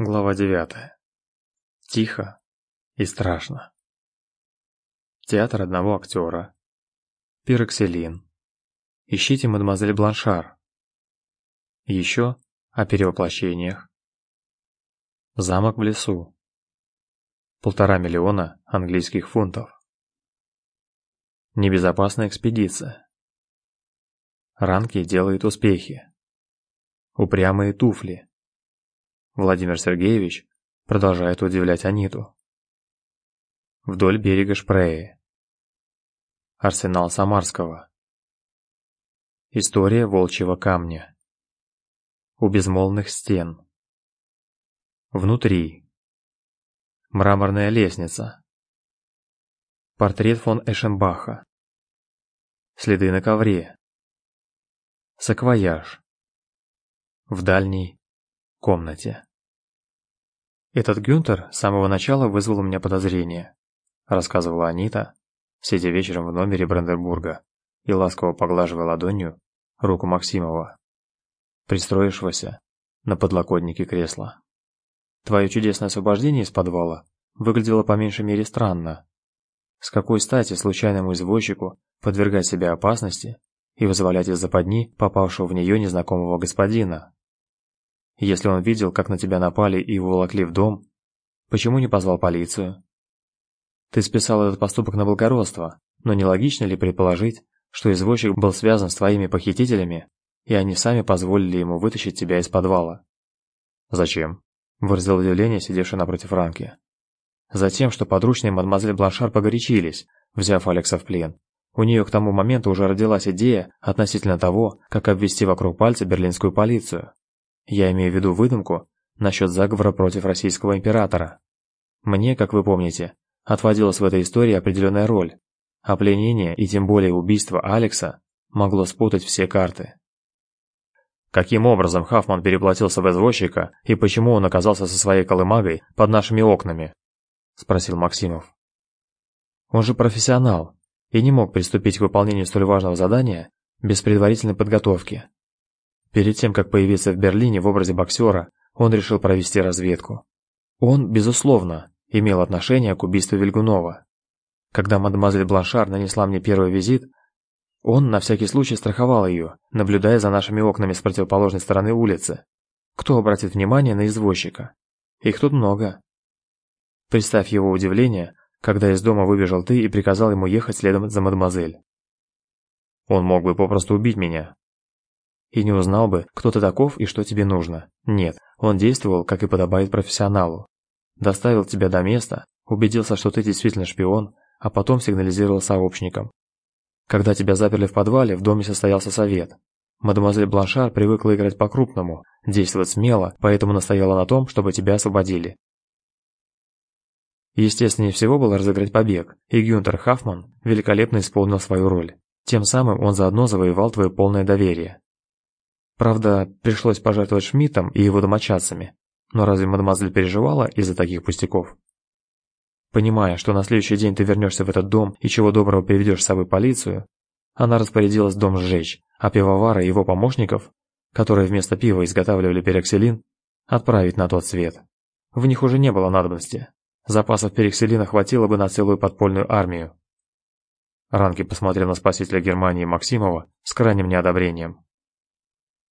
Глава 9. Тихо и страшно. Театр одного актера. Пироксилин. Ищите мадемуазель Бланшар. Еще о перевоплощениях. Замок в лесу. Полтора миллиона английских фунтов. Небезопасная экспедиция. Ранки делает успехи. Упрямые туфли. Владимир Сергеевич продолжает удивлять Аниту. Вдоль берега Шпрее. Арсенал Самарского. История волчьего камня. У безмолвных стен. Внутри. Мраморная лестница. Портрет фон Эшенбаха. Следы на ковре. Саквояж. В дальней комнате. Этот Гюнтер с самого начала вызвал у меня подозрения, рассказывала Анита, сидя вечером в номере Бранденбурга и ласково поглаживая ладонью руку Максимова, пристроившегося на подлокотнике кресла. Твое чудесное освобождение из подвала выглядело по меньшей мере странно. С какой стати случайному извозчику подвергать себя опасности и вызволять из западни попавшего в нее незнакомого господина? Если он видел, как на тебя напали и уволокли в дом, почему не позвал полицию? Ты списал этот поступок на благородство, но не логично ли предположить, что извозчик был связан с твоими похитителями, и они сами позволили ему вытащить тебя из подвала? Зачем? Выразил удивление сидевший напротив Ранки. Затем, что подручные мадемуазель Бланшар погорячились, взяв Алекса в плен. У нее к тому моменту уже родилась идея относительно того, как обвести вокруг пальца берлинскую полицию. Я имею в виду выдумку насчет заговора против российского императора. Мне, как вы помните, отводилась в этой истории определенная роль, а пленение и тем более убийство Алекса могло спутать все карты. Каким образом Хафман переплатился в извозчика и почему он оказался со своей колымагой под нашими окнами? спросил Максимов. Он же профессионал и не мог приступить к выполнению столь важного задания без предварительной подготовки. Перед тем, как появиться в Берлине в образе боксера, он решил провести разведку. Он, безусловно, имел отношение к убийству Вильгунова. Когда мадемуазель Бланшар нанесла мне первый визит, он на всякий случай страховал ее, наблюдая за нашими окнами с противоположной стороны улицы. Кто обратит внимание на извозчика? Их тут много. Представь его удивление, когда из дома выбежал ты и приказал ему ехать следом за мадемуазель. Он мог бы попросту убить меня, и не узнал бы, кто ты таков и что тебе нужно. Нет, он действовал, как и подобает профессионалу. Доставил тебя до места, убедился, что ты действительно шпион, а потом сигнализировал сообщникам. Когда тебя заперли в подвале, в доме состоялся совет. Мадемуазель Бланшар привыкла играть по-крупному, действовать смело, поэтому настояла на том, чтобы тебя освободили. Естественнее всего было разыграть побег, и Гюнтер Хафман великолепно исполнил свою роль. Тем самым он заодно завоевал твое полное доверие. Правда, пришлось пожертвовать Шмидтом и его домочадцами. Но разве мадемуазель переживала из-за таких пустяков? Понимая, что на следующий день ты вернешься в этот дом и чего доброго приведешь с собой полицию, она распорядилась дом сжечь, а пивовара и его помощников, которые вместо пива изготавливали пероксилин, отправить на тот свет. В них уже не было надобности. Запасов пероксилина хватило бы на целую подпольную армию. Ранки посмотрел на спасителя Германии Максимова с крайним неодобрением.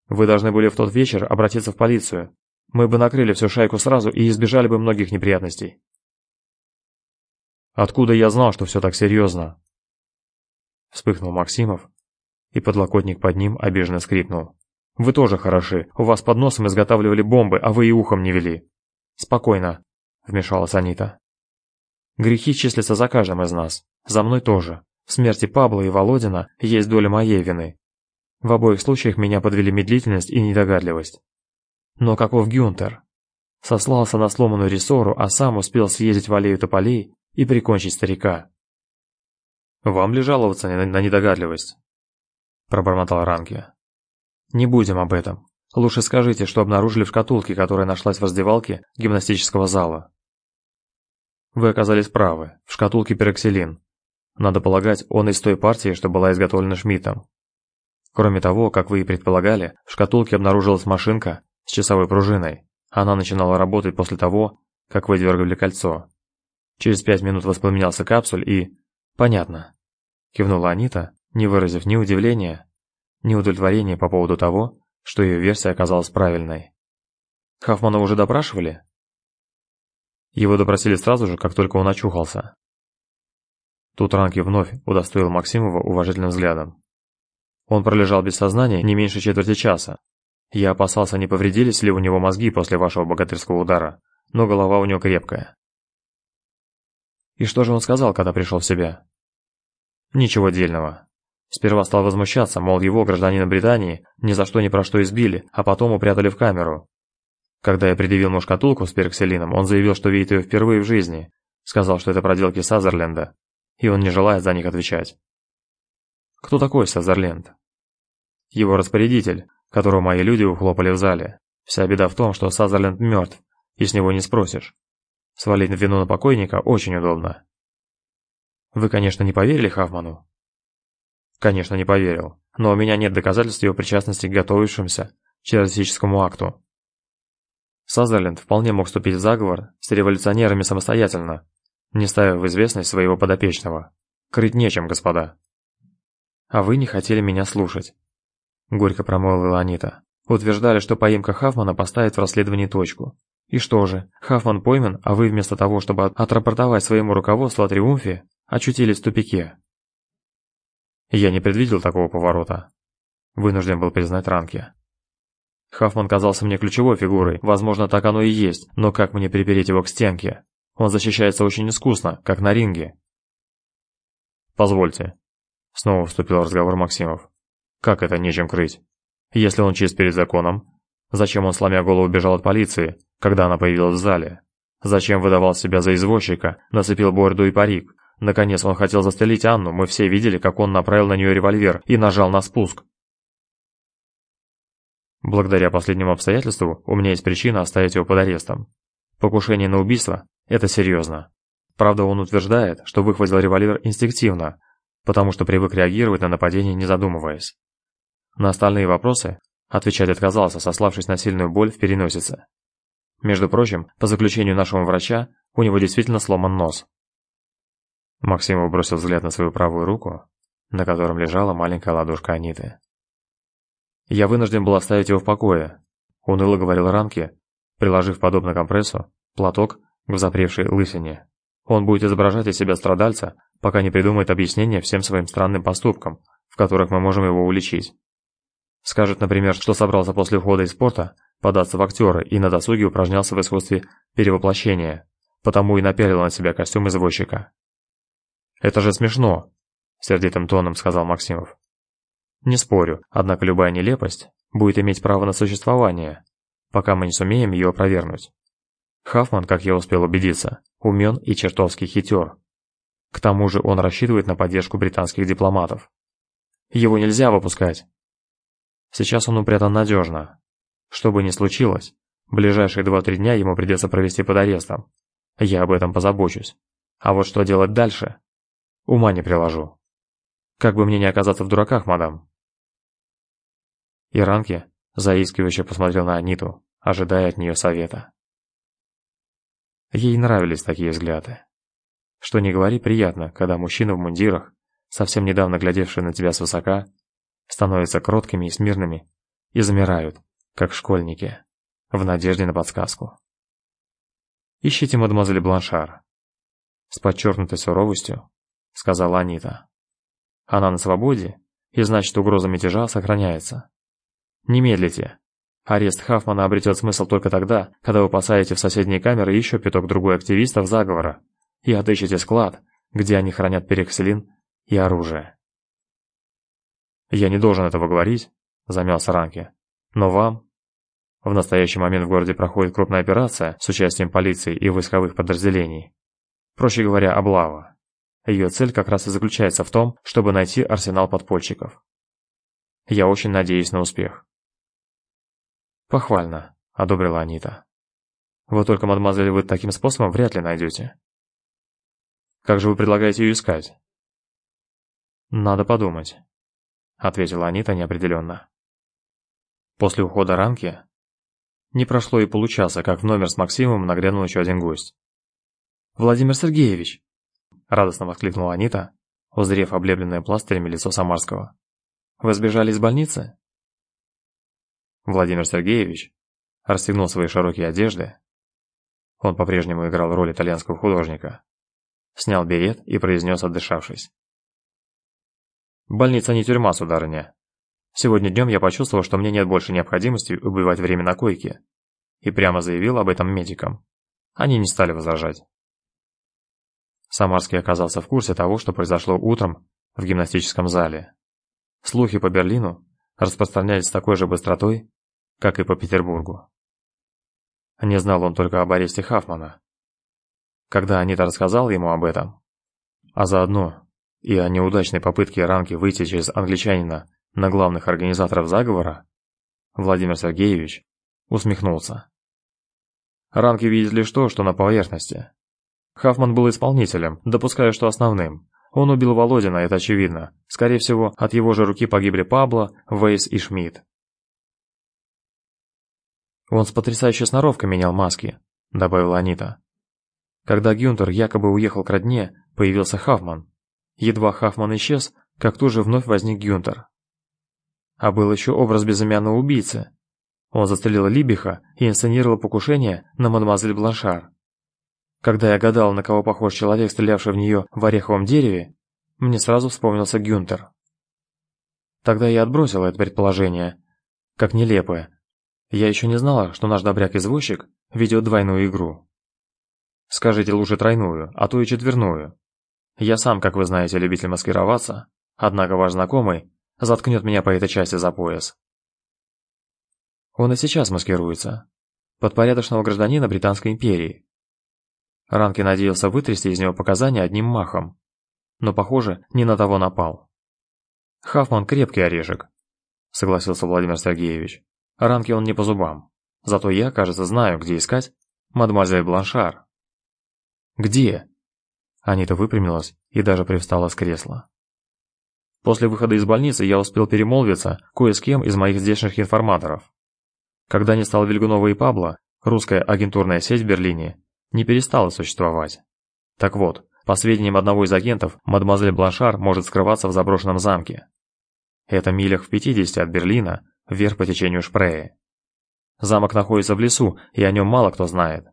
Вы должны были в тот вечер обратиться в полицию. Мы бы накрыли всю шайку сразу и избежали бы многих неприятностей. Откуда я знал, что все так серьезно? Вспыхнул Максимов, и подлокотник под ним обиженно скрипнул. Вы тоже хороши. У вас под носом изготавливали бомбы, а вы и ухом не вели. Спокойно, вмешалась Анита. Грехи числятся за каждым из нас. За мной тоже. В смерти Пабло и Володина есть доля моей вины. В обоих случаях меня подвели медлительность и недогадливость. Но каков Гюнтер? Сослался на сломанную рессору, а сам успел съездить в аллею тополей и прикончить старика. «Вам ли жаловаться на недогадливость?» Пробормотал Ранки. «Не будем об этом. Лучше скажите, что обнаружили в шкатулке, которая нашлась в раздевалке гимнастического зала». «Вы оказались правы. В шкатулке пероксилин. Надо полагать, он из той партии, что была изготовлена Шмидтом. Кроме того, как вы и предполагали, в шкатулке обнаружилась машинка с часовой пружиной, Она начинала работать после того, как выдергивали кольцо. Через пять минут воспламенялся капсуль и... Понятно. Кивнула Анита, не выразив ни удивления, ни удовлетворения по поводу того, что ее версия оказалась правильной. Хафмана уже допрашивали? Его допросили сразу же, как только он очухался. Тут Ранки вновь удостоил Максимова уважительным взглядом. Он пролежал без сознания не меньше четверти часа. Я опасался, не повредились ли у него мозги после вашего богатырского удара, но голова у него крепкая. И что же он сказал, когда пришел в себя? Ничего дельного. Сперва стал возмущаться, мол, его, гражданина Британии, ни за что ни про что избили, а потом упрятали в камеру. Когда я предъявил ему шкатулку с пероксилином, он заявил, что видит ее впервые в жизни. Сказал, что это проделки Сазерленда, и он не желает за них отвечать. Кто такой Сазерленд? Его распорядитель, которого мои люди ухлопали в зале. Вся беда в том, что Сазерленд мертв, и с него не спросишь. Свалить вину на покойника очень удобно. Вы, конечно, не поверили Хафману? Конечно, не поверил, но у меня нет доказательств его причастности к готовившемуся террористическому акту. Сазерленд вполне мог вступить в заговор с революционерами самостоятельно, не ставя в известность своего подопечного. Крыть нечем, господа. А вы не хотели меня слушать. Горько промолвила Анита. Утверждали, что поимка Хафмана поставит в расследовании точку. И что же, Хафман пойман, а вы вместо того, чтобы отрапортовать своему руководству о триумфе, очутились в тупике. Я не предвидел такого поворота. Вынужден был признать Ранки. Хафман казался мне ключевой фигурой, возможно, так оно и есть, но как мне припереть его к стенке? Он защищается очень искусно, как на ринге. Позвольте. Снова вступил в разговор Максимов. Как это нечем крыть? Если он чист перед законом, зачем он, сломя голову, бежал от полиции, когда она появилась в зале? Зачем выдавал себя за извозчика, нацепил борду и парик? Наконец он хотел застрелить Анну, мы все видели, как он направил на нее револьвер и нажал на спуск. Благодаря последнему обстоятельству у меня есть причина оставить его под арестом. Покушение на убийство – это серьезно. Правда, он утверждает, что выхватил револьвер инстинктивно, потому что привык реагировать на нападение, не задумываясь. На остальные вопросы отвечать отказался, сославшись на сильную боль в переносице. Между прочим, по заключению нашего врача, у него действительно сломан нос. Максимов бросил взгляд на свою правую руку, на котором лежала маленькая ладошка Аниты. «Я вынужден был оставить его в покое», — уныло говорил Ранки, приложив, подобно компрессу, платок к запревшей лысине. «Он будет изображать из себя страдальца, пока не придумает объяснение всем своим странным поступкам, в которых мы можем его уличить. Скажет, например, что собрался после ухода из спорта податься в актеры и на досуге упражнялся в искусстве перевоплощения, потому и напялил на себя костюм извозчика. «Это же смешно», — сердитым тоном сказал Максимов. «Не спорю, однако любая нелепость будет иметь право на существование, пока мы не сумеем ее опровергнуть. Хафман, как я успел убедиться, умен и чертовски хитер. К тому же он рассчитывает на поддержку британских дипломатов. Его нельзя выпускать. Сейчас он упрятан надежно. Что бы ни случилось, ближайшие два-три дня ему придется провести под арестом. Я об этом позабочусь. А вот что делать дальше? Ума не приложу. Как бы мне не оказаться в дураках, мадам. Иранки заискивающе посмотрел на Аниту, ожидая от нее совета. Ей нравились такие взгляды. Что не говори, приятно, когда мужчины в мундирах, совсем недавно глядевшие на тебя свысока, становятся кроткими и смирными и замирают, как школьники, в надежде на подсказку. Ищите мадемуазель Бланшар. С подчеркнутой суровостью сказала Анита. Она на свободе, и значит угроза мятежа сохраняется. Не медлите. Арест Хафмана обретет смысл только тогда, когда вы посадите в соседние камеры еще пяток другой активистов заговора и отыщете склад, где они хранят перекселин и оружие. Я не должен этого говорить, замялся Ранки. Но вам в настоящий момент в городе проходит крупная операция с участием полиции и войсковых подразделений. Проще говоря, облава. Ее цель как раз и заключается в том, чтобы найти арсенал подпольщиков. Я очень надеюсь на успех. Похвально, одобрила Анита. Вот только, мадемуазель, вы таким способом вряд ли найдете. Как же вы предлагаете ее искать? Надо подумать, ответила Анита неопределенно. После ухода Ранки Не прошло и получаса, как в номер с Максимом нагрянул еще один гость. «Владимир Сергеевич!» – радостно воскликнула Анита, узрев облепленное пластырями лицо Самарского. «Вы сбежали из больницы?» Владимир Сергеевич расстегнул свои широкие одежды. Он по-прежнему играл роль итальянского художника. Снял берет и произнес, отдышавшись. «Больница не тюрьма, сударыня. Сегодня днем я почувствовал, что мне нет больше необходимости убивать время на койке, и прямо заявил об этом медикам. Они не стали возражать. Самарский оказался в курсе того, что произошло утром в гимнастическом зале. Слухи по Берлину распространялись с такой же быстротой, как и по Петербургу. Не знал он только об аресте Хафмана. Когда Анита рассказал ему об этом, а заодно и о неудачной попытке Ранки выйти через англичанина на главных организаторов заговора, Владимир Сергеевич усмехнулся. Ранки видит лишь то, что на поверхности. Хафман был исполнителем, допуская, что основным. Он убил Володина, это очевидно. Скорее всего, от его же руки погибли Пабло, Вейс и Шмидт. Он с потрясающей сноровкой менял маски, добавила Анита. Когда Гюнтер якобы уехал к родне, появился Хафман. Едва Хафман исчез, как тут же вновь возник Гюнтер. А был еще образ безымянного убийцы. Он застрелил Либиха и инсценировал покушение на мадемуазель Бланшар. Когда я гадал, на кого похож человек, стрелявший в нее в ореховом дереве, мне сразу вспомнился Гюнтер. Тогда я отбросил это предположение, как нелепое. Я еще не знала, что наш добряк-извозчик ведет двойную игру. Скажите лучше тройную, а то и четверную. Я сам, как вы знаете, любитель маскироваться, однако ваш знакомый заткнет меня по этой части за пояс. Он и сейчас маскируется. Под порядочного гражданина Британской империи. Ранки надеялся вытрясти из него показания одним махом. Но, похоже, не на того напал. Хафман крепкий орешек, согласился Владимир Сергеевич. Ранки он не по зубам. Зато я, кажется, знаю, где искать мадемуазель Бланшар. Где? Анита выпрямилась и даже привстала с кресла. После выхода из больницы я успел перемолвиться кое с кем из моих здешних информаторов. Когда не стал Вильгунова и Пабло, русская агентурная сеть в Берлине не перестала существовать. Так вот, по сведениям одного из агентов, мадемуазель Бланшар может скрываться в заброшенном замке. Это милях в 50 от Берлина, вверх по течению Шпрее. Замок находится в лесу, и о нем мало кто знает.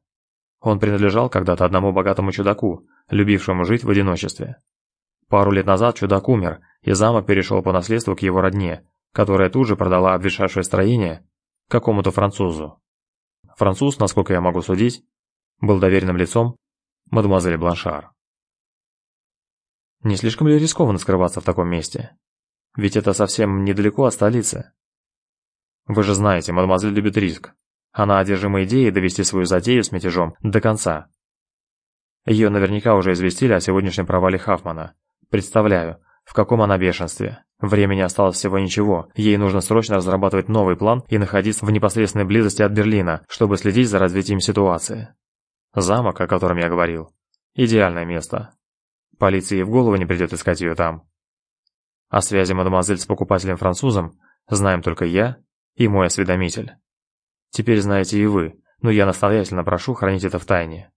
Он принадлежал когда-то одному богатому чудаку, любившему жить в одиночестве. Пару лет назад чудак умер, и замок перешел по наследству к его родне, которая тут же продала обветшавшее строение какому-то французу. Француз, насколько я могу судить, был доверенным лицом мадемуазель Бланшар. Не слишком ли рискованно скрываться в таком месте? Ведь это совсем недалеко от столицы. Вы же знаете, мадемуазель любит риск. Она одержима идеей довести свою затею с мятежом до конца. Ее наверняка уже известили о сегодняшнем провале Хафмана. Представляю, в каком она бешенстве. Времени осталось всего ничего. Ей нужно срочно разрабатывать новый план и находиться в непосредственной близости от Берлина, чтобы следить за развитием ситуации. Замок, о котором я говорил. Идеальное место. Полиции в голову не придет искать ее там. О связи мадемуазель с покупателем-французом знаем только я и мой осведомитель. Теперь знаете и вы, но я настоятельно прошу хранить это в тайне.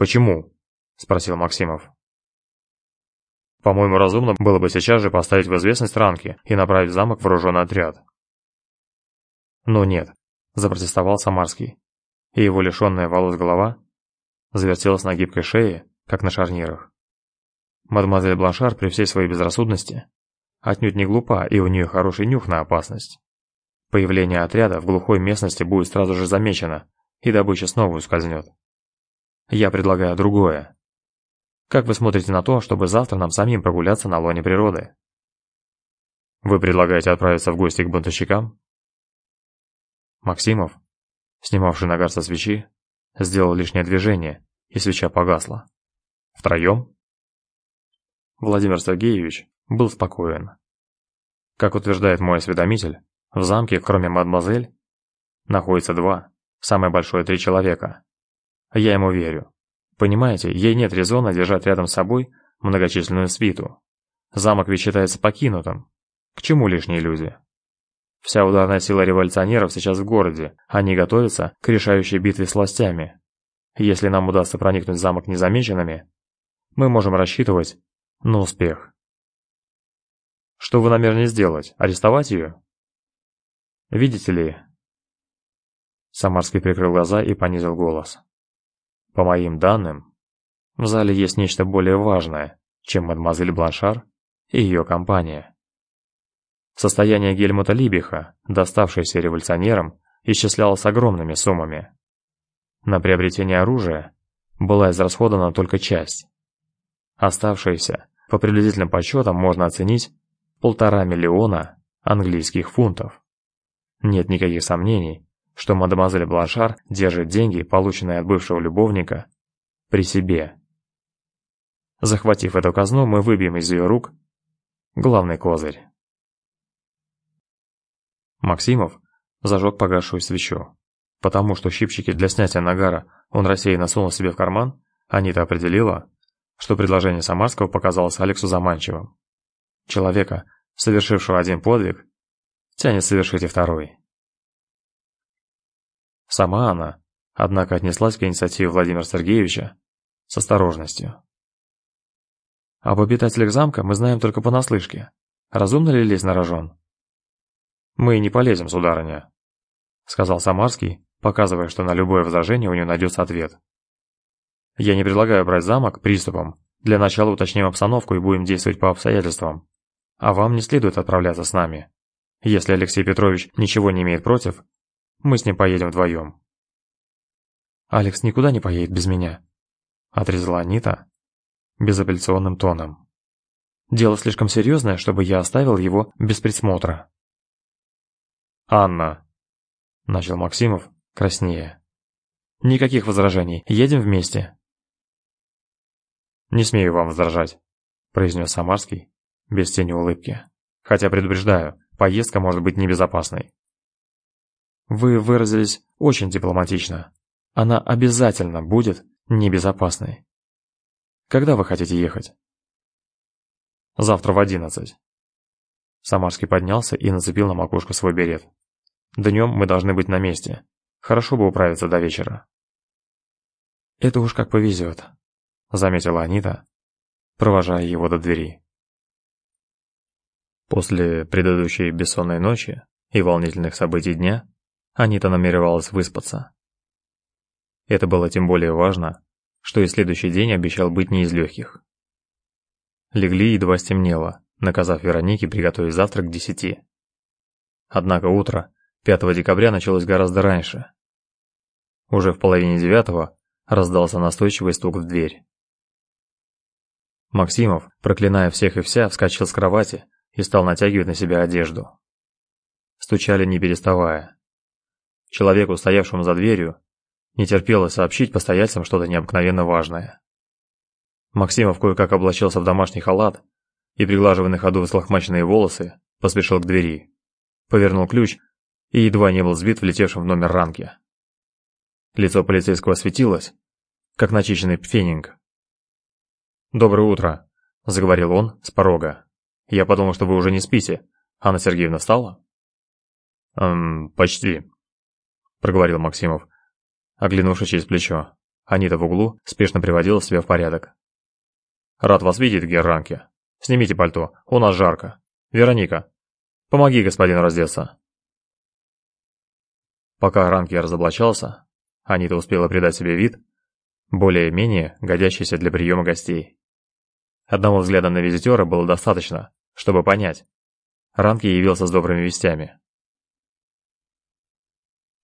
«Почему?» – спросил Максимов. «По-моему, разумно было бы сейчас же поставить в известность ранки и направить в замок вооруженный отряд». «Но нет», – запротестовал Самарский и его лишенная волос голова завертелась на гибкой шее, как на шарнирах. Мадемуазель Бланшар при всей своей безрассудности отнюдь не глупа, и у нее хороший нюх на опасность. Появление отряда в глухой местности будет сразу же замечено, и добыча снова ускользнет. Я предлагаю другое. Как вы смотрите на то, чтобы завтра нам самим прогуляться на лоне природы? Вы предлагаете отправиться в гости к бунтовщикам? Максимов, снимавший нагар со свечи, сделал лишнее движение, и свеча погасла. Втроем? Владимир Сергеевич был спокоен. Как утверждает мой осведомитель, в замке, кроме мадемуазель, находится два, самое большое три человека. Я ему верю. Понимаете, ей нет резона держать рядом с собой многочисленную свиту. Замок ведь считается покинутым. К чему лишние люди? Вся ударная сила революционеров сейчас в городе. Они готовятся к решающей битве с властями. Если нам удастся проникнуть в замок незамеченными, мы можем рассчитывать на успех. Что вы намерены сделать? Арестовать ее? Видите ли... Самарский прикрыл глаза и понизил голос. По моим данным, в зале есть нечто более важное, чем мадемуазель Бланшар и ее компания. Состояние Гельмута Либиха, доставшееся революционерам, исчислялось огромными суммами. На приобретение оружия была израсходована только часть. Оставшиеся, по приблизительным подсчетам, можно оценить полтора миллиона английских фунтов. Нет никаких сомнений, что мадемуазель Бланшар держит деньги, полученные от бывшего любовника, при себе. Захватив эту казну, мы выбьем из ее рук главный козырь. Максимов зажег погасшую свечу. Потому что щипчики для снятия нагара он рассеянно сунул себе в карман, Анита определила, что предложение Самарского показалось Алексу заманчивым. Человека, совершившего один подвиг, тянет совершить и второй. Сама она, однако, отнеслась к инициативе Владимира Сергеевича с осторожностью. Об обитателях замка мы знаем только понаслышке. Разумно ли лезть на рожон? Мы не полезем, сударыня, сказал Самарский, показывая, что на любое возражение у него найдется ответ. Я не предлагаю брать замок приступом. Для начала уточним обстановку и будем действовать по обстоятельствам. А вам не следует отправляться с нами. Если Алексей Петрович ничего не имеет против, мы с ним поедем вдвоем. Алекс никуда не поедет без меня, отрезала Анита, безапелляционным тоном. Дело слишком серьезное, чтобы я оставил его без присмотра. «Анна!» – начал Максимов, краснее. «Никаких возражений. Едем вместе». «Не смею вам возражать», – произнес Самарский, без тени улыбки. «Хотя предупреждаю, поездка может быть небезопасной». «Вы выразились очень дипломатично. Она обязательно будет небезопасной». Когда вы хотите ехать? Завтра в одиннадцать. Самарский поднялся и нацепил на макушку свой берет. Днем мы должны быть на месте. Хорошо бы управиться до вечера. Это уж как повезет, заметила Анита, провожая его до двери. После предыдущей бессонной ночи и волнительных событий дня Анита намеревалась выспаться. Это было тем более важно, что и следующий день обещал быть не из легких. Легли едва стемнело, наказав Веронике приготовить завтрак к десяти. Однако утро 5 декабря началось гораздо раньше. Уже в половине девятого раздался настойчивый стук в дверь. Максимов, проклиная всех и вся, вскочил с кровати и стал натягивать на себя одежду. Стучали не переставая. Человеку, стоявшему за дверью, не терпелось сообщить постояльцам что-то необыкновенно важное. Максимов кое-как облачился в домашний халат и, приглаживая на ходу взлохмаченные волосы, поспешил к двери. Повернул ключ и едва не был сбит влетевшим в номер ранки. Лицо полицейского светилось, как начищенный пфенинг. «Доброе утро», — заговорил он с порога. «Я подумал, что вы уже не спите. Анна Сергеевна встала?» «Эм, почти», — проговорил Максимов, оглянувшись через плечо. Анита в углу спешно приводила себя в порядок. «Рад вас видеть, Герранке. Снимите пальто, у нас жарко. Вероника, помоги господину раздеться». Пока Ранке разоблачался, Анита успела придать себе вид, более-менее годящийся для приема гостей. Одного взгляда на визитера было достаточно, чтобы понять. Ранке явился с добрыми вестями.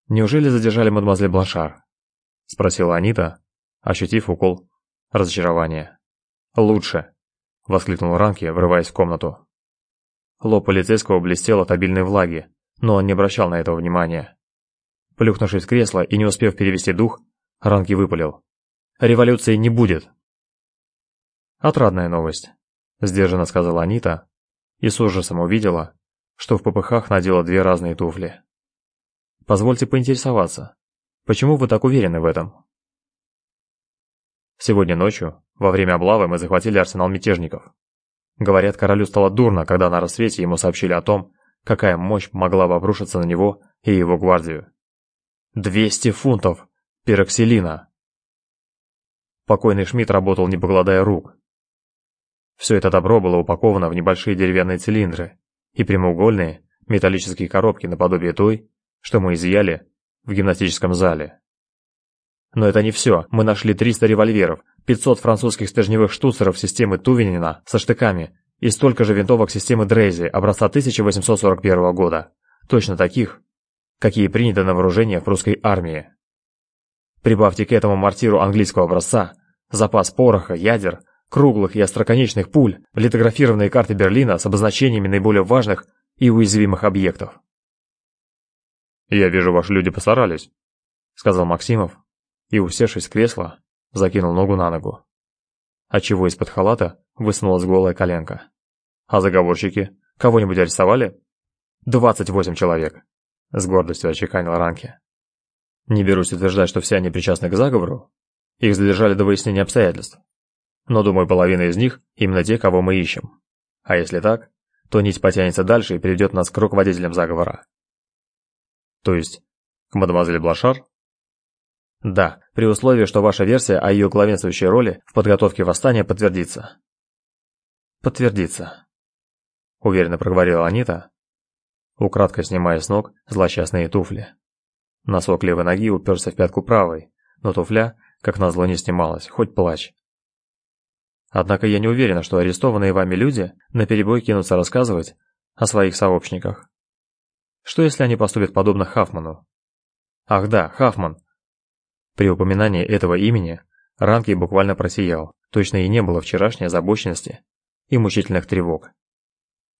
Неужели задержали мадемуазель Бланшар? — спросила Анита, ощутив укол разочарования. «Лучше!» — воскликнул Ранки, врываясь в комнату. Лоб полицейского блестел от обильной влаги, но он не обращал на это внимания. Плюхнувшись в кресло и не успев перевести дух, Ранки выпалил. «Революции не будет!» «Отрадная новость», — сдержанно сказала Анита, и с ужасом увидела, что в попыхах надела две разные туфли. «Позвольте поинтересоваться, Почему вы так уверены в этом? Сегодня ночью, во время облавы, мы захватили арсенал мятежников. Говорят, королю стало дурно, когда на рассвете ему сообщили о том, какая мощь могла бы обрушиться на него и его гвардию. 200 фунтов пироксилина. Покойный Шмидт работал не покладая рук. Все это добро было упаковано в небольшие деревянные цилиндры и прямоугольные металлические коробки наподобие той, что мы изъяли в гимнастическом зале. Но это не все. Мы нашли 300 револьверов, 500 французских стержневых штуцеров системы Тувенина со штыками и столько же винтовок системы Дрейзи образца 1841 года. Точно таких, какие приняты на вооружение в русской армии. Прибавьте к этому мортиру английского образца, запас пороха, ядер, круглых и остроконечных пуль, литографированные карты Берлина с обозначениями наиболее важных и уязвимых объектов. «Я вижу, ваши люди постарались», — сказал Максимов, и, усевшись в кресло, закинул ногу на ногу. Отчего из-под халата высунулась голая коленка. «А заговорщики? Кого-нибудь арестовали?» «Двадцать восемь человек», — с гордостью отчеканил Ранки. «Не берусь утверждать, что все они причастны к заговору. Их задержали до выяснения обстоятельств. Но, думаю, половина из них именно те, кого мы ищем. А если так, то нить потянется дальше и приведет нас к руководителям заговора. То есть, к мадемуазель Блашар? Да, при условии, что ваша версия о ее главенствующей роли в подготовке восстания подтвердится. Подтвердится. Уверенно проговорила Анита, украдкой снимая с ног злосчастные туфли. Носок левой ноги уперся в пятку правой, но туфля, как назло, не снималась, хоть плачь. Однако я не уверена, что арестованные вами люди наперебой кинутся рассказывать о своих сообщниках. Что если они поступят подобно Хафману? Ах да, Хафман. При упоминании этого имени Ранки буквально просиял. Точно и не было вчерашней озабоченности и мучительных тревог.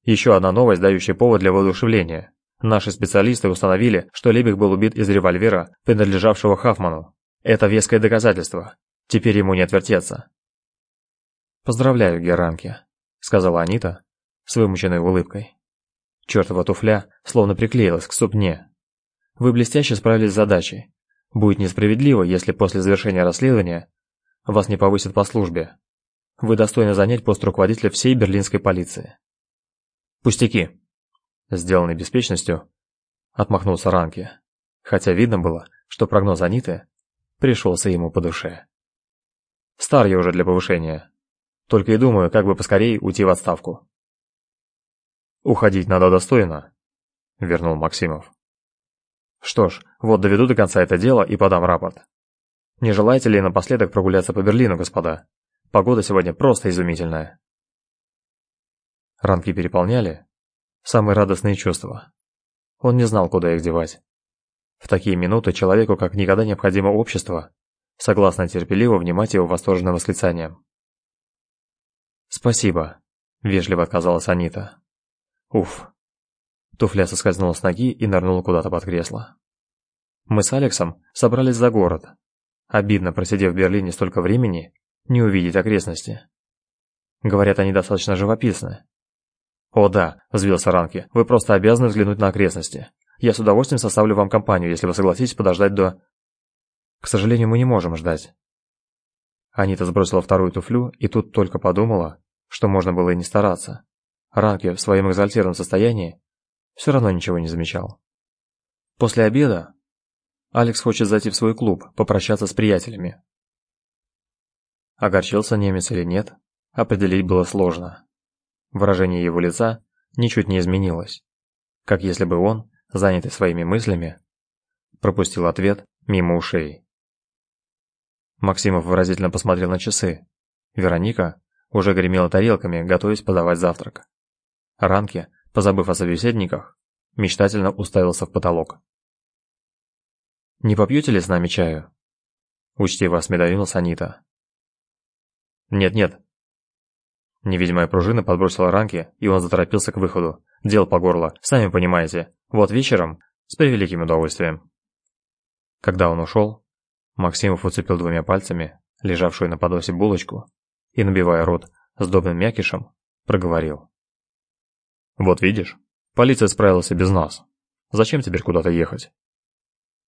Еще одна новость, дающая повод для воодушевления. Наши специалисты установили, что Лебег был убит из револьвера, принадлежавшего Хафману. Это веское доказательство. Теперь ему не отвертеться. «Поздравляю, Геранки», — сказала Анита с вымученной улыбкой. Чёртова туфля словно приклеилась к ступне. «Вы блестяще справились с задачей. Будет несправедливо, если после завершения расследования вас не повысят по службе. Вы достойны занять пост руководителя всей берлинской полиции». «Пустяки», — сделанный беспечностью, отмахнулся Ранки, хотя видно было, что прогноз Аниты пришелся ему по душе. «Стар я уже для повышения». Только и думаю, как бы поскорее уйти в отставку. Уходить надо достойно, вернул Максимов. Что ж, вот доведу до конца это дело и подам рапорт. Не желаете ли напоследок прогуляться по Берлину, господа? Погода сегодня просто изумительная. Ранки переполняли самые радостные чувства. Он не знал, куда их девать. В такие минуты человеку как никогда необходимо общество, согласно терпеливо внимать его восторженным восклицаниям. «Спасибо», — вежливо отказалась Анита. «Уф». Туфля соскользнула с ноги и нырнула куда-то под кресло. Мы с Алексом собрались за город. Обидно, просидев в Берлине столько времени, не увидеть окрестности. Говорят, они достаточно живописны. «О да», — взвился Ранки, — «вы просто обязаны взглянуть на окрестности. Я с удовольствием составлю вам компанию, если вы согласитесь подождать до...» «К сожалению, мы не можем ждать». Анита сбросила вторую туфлю и тут только подумала, что можно было и не стараться. Ранки в своем экзальтированном состоянии все равно ничего не замечал. После обеда Алекс хочет зайти в свой клуб, попрощаться с приятелями. Огорчился немец или нет, определить было сложно. Выражение его лица ничуть не изменилось, как если бы он, занятый своими мыслями, пропустил ответ мимо ушей. Максимов выразительно посмотрел на часы. Вероника уже гремела тарелками, готовясь подавать завтрак. Ранки, позабыв о собеседниках, мечтательно уставился в потолок. «Не попьете ли с нами чаю?» Учтиво осмедовилась Анита. «Нет-нет». Невидимая пружина подбросила Ранки, и он заторопился к выходу. Дел по горло, сами понимаете. Вот вечером, с превеликим удовольствием. Когда он ушел, Максимов уцепил двумя пальцами лежавшую на подносе булочку и, набивая рот сдобным мякишем, проговорил. «Вот видишь, полиция справилась и без нас. Зачем теперь куда-то ехать?